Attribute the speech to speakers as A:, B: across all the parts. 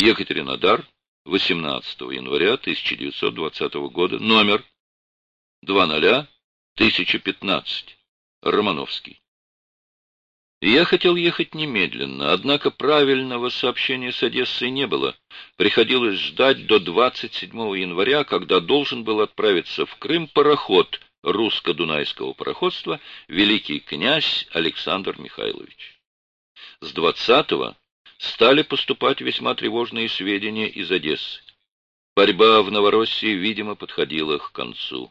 A: Екатеринодар, 18 января 1920 года, номер 201015, Романовский. Я хотел ехать немедленно, однако правильного сообщения с Одессой не было. Приходилось ждать до 27 января, когда должен был отправиться в Крым пароход русско-дунайского пароходства «Великий князь Александр Михайлович». С 20-го стали поступать весьма тревожные сведения из Одессы. Борьба в Новороссии, видимо, подходила к концу.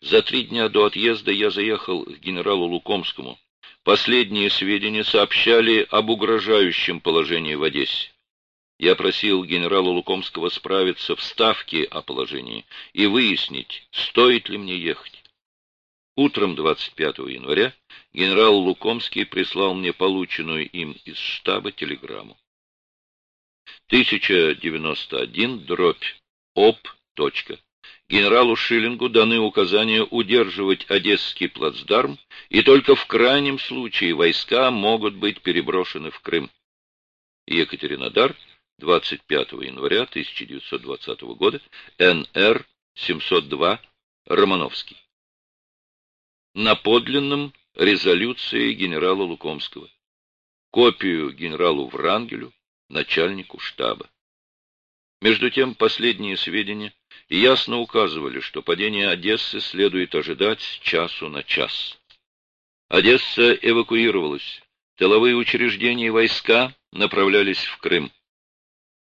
A: За три дня до отъезда я заехал к генералу Лукомскому. Последние сведения сообщали об угрожающем положении в Одессе. Я просил генерала Лукомского справиться в Ставке о положении и выяснить, стоит ли мне ехать. Утром 25 января генерал Лукомский прислал мне полученную им из штаба телеграмму. 1091 дробь. Точка генералу Шиллингу даны указания удерживать Одесский плацдарм, и только в крайнем случае войска могут быть переброшены в Крым. Екатеринодар, 25 января 1920 года, НР 702, Романовский. На подлинном резолюции генерала Лукомского. Копию генералу Врангелю, начальнику штаба. Между тем, последние сведения ясно указывали, что падение Одессы следует ожидать часу на час. Одесса эвакуировалась, тыловые учреждения и войска направлялись в Крым.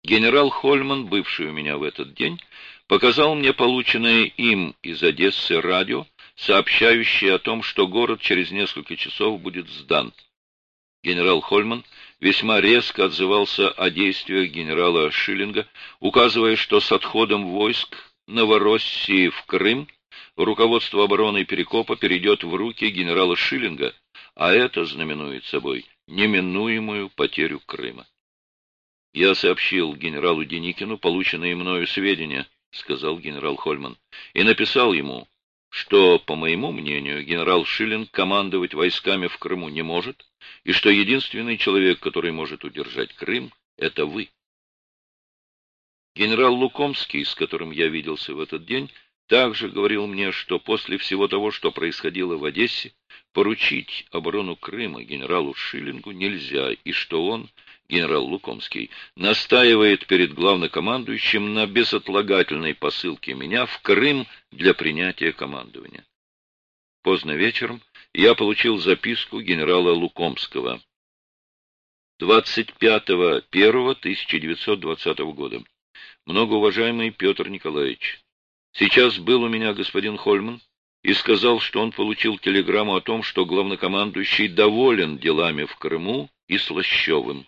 A: Генерал Хольман, бывший у меня в этот день, показал мне полученное им из Одессы радио, сообщающее о том, что город через несколько часов будет сдан. Генерал Хольман весьма резко отзывался о действиях генерала Шиллинга, указывая, что с отходом войск Новороссии в Крым руководство обороны Перекопа перейдет в руки генерала Шиллинга, а это знаменует собой неминуемую потерю Крыма. «Я сообщил генералу Деникину полученные мною сведения», — сказал генерал Хольман, — «и написал ему, что, по моему мнению, генерал Шиллинг командовать войсками в Крыму не может, и что единственный человек, который может удержать Крым, это вы. Генерал Лукомский, с которым я виделся в этот день, также говорил мне, что после всего того, что происходило в Одессе, поручить оборону Крыма генералу Шиллингу нельзя, и что он, генерал Лукомский, настаивает перед главнокомандующим на безотлагательной посылке меня в Крым для принятия командования. Поздно вечером я получил записку генерала Лукомского. 25.01.1920 года. Многоуважаемый Петр Николаевич, сейчас был у меня господин Хольман и сказал, что он получил телеграмму о том, что главнокомандующий доволен делами в Крыму и Слащевым,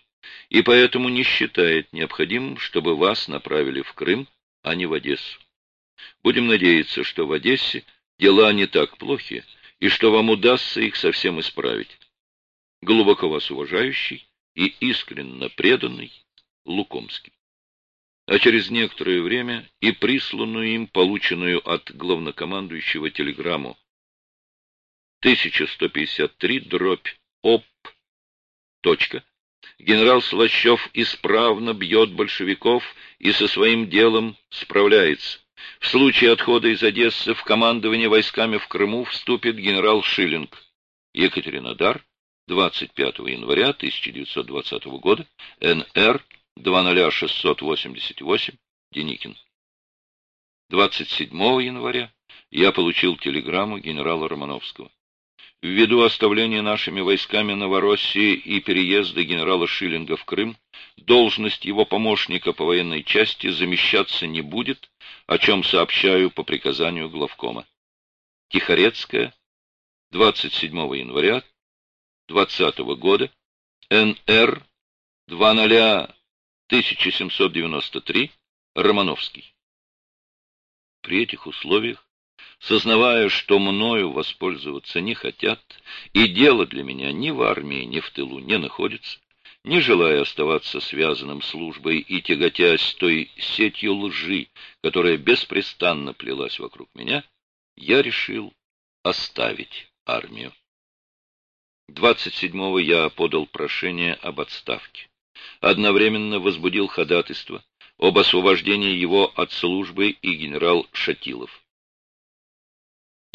A: и поэтому не считает необходимым, чтобы вас направили в Крым, а не в Одессу. Будем надеяться, что в Одессе дела не так плохи, и что вам удастся их совсем исправить. Глубоко вас уважающий и искренно преданный Лукомский. А через некоторое время и присланную им полученную от главнокомандующего телеграмму 1153 дробь ОП. Точка. Генерал Слащев исправно бьет большевиков и со своим делом справляется. В случае отхода из Одессы в командование войсками в Крыму вступит генерал Шиллинг. Екатеринодар, 25 января 1920 года, НР 20688, Деникин. 27 января я получил телеграмму генерала Романовского. Ввиду оставления нашими войсками Новороссии и переезда генерала Шиллинга в Крым, должность его помощника по военной части замещаться не будет, о чем сообщаю по приказанию главкома. Тихорецкая, 27 января 20 года, НР 2001793, Романовский. При этих условиях сознавая, что мною воспользоваться не хотят, и дело для меня ни в армии, ни в тылу не находится, не желая оставаться связанным службой и тяготясь той сетью лжи, которая беспрестанно плелась вокруг меня, я решил оставить армию. 27-го я подал прошение об отставке. одновременно возбудил ходатайство об освобождении его от службы и генерал Шатилов.